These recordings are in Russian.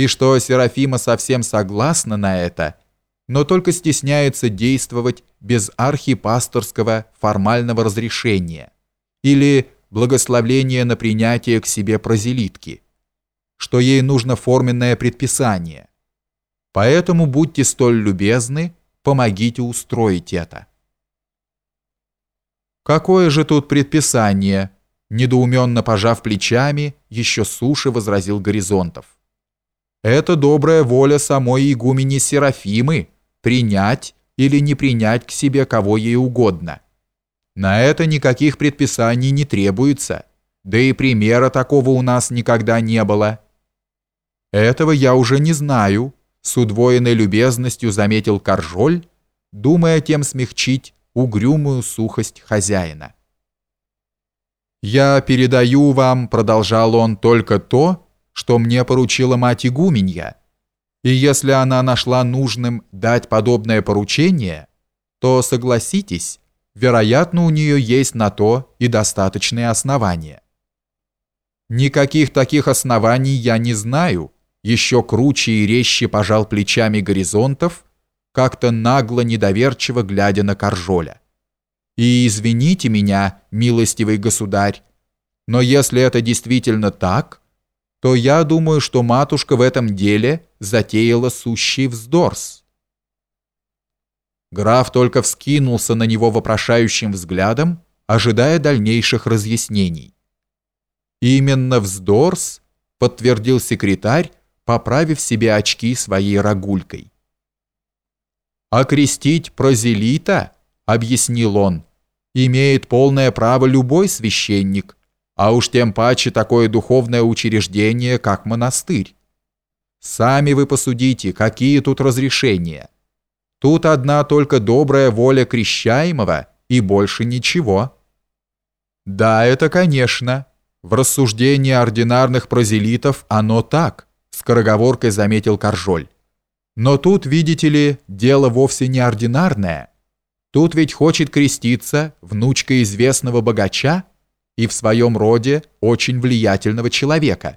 и что Серафима совсем согласна на это, но только стесняется действовать без архипасторского формального разрешения или благословления на принятие к себе прозелитки, что ей нужно форменное предписание. Поэтому будьте столь любезны, помогите устроить это. Какое же тут предписание? Недоуменно пожав плечами, еще суше возразил Горизонтов. Это добрая воля самой игумени Серафимы принять или не принять к себе кого ей угодно. На это никаких предписаний не требуется, да и примера такого у нас никогда не было. Этого я уже не знаю, с удвоенной любезностью заметил Каржоль, думая тем смягчить угрюмую сухость хозяина. «Я передаю вам, — продолжал он, — только то, что мне поручила мать игуменья, и если она нашла нужным дать подобное поручение, то, согласитесь, вероятно, у нее есть на то и достаточные основания. Никаких таких оснований я не знаю, еще круче и резче пожал плечами горизонтов, как-то нагло недоверчиво глядя на Коржоля. И извините меня, милостивый государь, но если это действительно так, то я думаю, что матушка в этом деле затеяла сущий вздорс. Граф только вскинулся на него вопрошающим взглядом, ожидая дальнейших разъяснений. «Именно вздорс», — подтвердил секретарь, поправив себе очки своей рогулькой. «Окрестить прозелита», — объяснил он, — «имеет полное право любой священник, а уж тем паче такое духовное учреждение, как монастырь. Сами вы посудите, какие тут разрешения. Тут одна только добрая воля крещаемого и больше ничего. Да, это, конечно. В рассуждении ординарных прозелитов оно так, скороговоркой заметил Коржоль. Но тут, видите ли, дело вовсе не ординарное. Тут ведь хочет креститься внучка известного богача, и в своем роде очень влиятельного человека.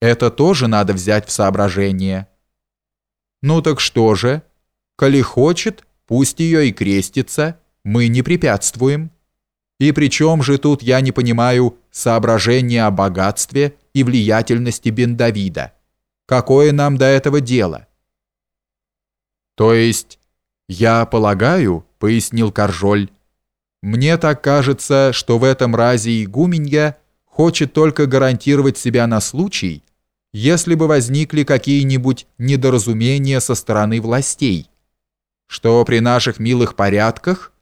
Это тоже надо взять в соображение. Ну так что же? Коли хочет, пусть ее и крестится, мы не препятствуем. И при чем же тут, я не понимаю, соображение о богатстве и влиятельности бен Давида? Какое нам до этого дело? То есть, я полагаю, пояснил Каржоль, мне так кажется, что в этом разе игуменья хочет только гарантировать себя на случай, если бы возникли какие-нибудь недоразумения со стороны властей, что при наших милых порядках,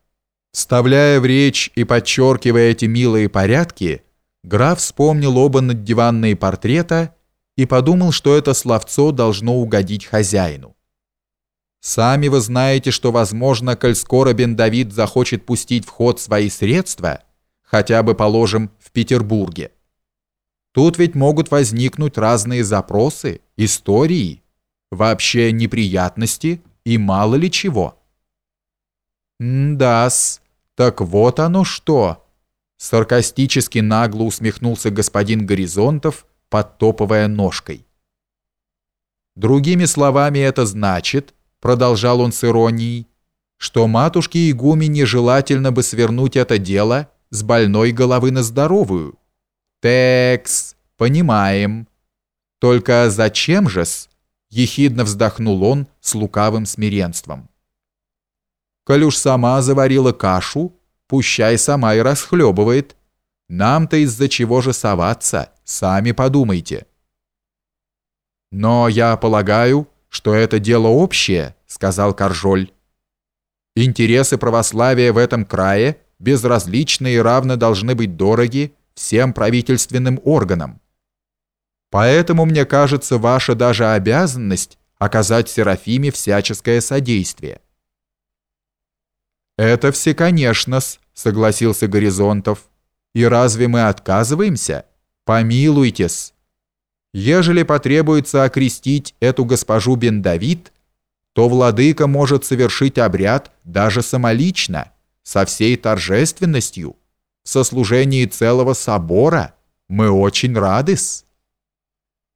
вставляя в речь и подчеркивая эти милые порядки, граф вспомнил оба наддиванные портрета и подумал, что это словцо должно угодить хозяину. Сами вы знаете, что, возможно, коль скоро бен Давид захочет пустить в ход свои средства, хотя бы, положим, в Петербурге. Тут ведь могут возникнуть разные запросы, истории, вообще неприятности и мало ли чего. «Да-с, так вот оно что!» Саркастически нагло усмехнулся господин Горизонтов, подтопывая ножкой. Другими словами, это значит, продолжал он с иронией, что матушке игумене желательно бы свернуть это дело с больной головы на здоровую. Текс, понимаем. Только зачем же-с? Ехидно вздохнул он с лукавым смиренством. Коль сама заварила кашу, пущай сама и расхлебывает. Нам-то из-за чего же соваться, сами подумайте. Но я полагаю, что это дело общее, сказал Каржоль. Интересы православия в этом крае безразличны и равно должны быть дороги всем правительственным органам. Поэтому, мне кажется, ваша даже обязанность оказать Серафиме всяческое содействие. «Это все, конечно-с», согласился Горизонтов. «И разве мы отказываемся? Помилуйтесь. Ежели потребуется окрестить эту госпожу Бен-Давид, то владыка может совершить обряд даже самолично, со всей торжественностью, в сослужении целого собора. Мы очень рады-с.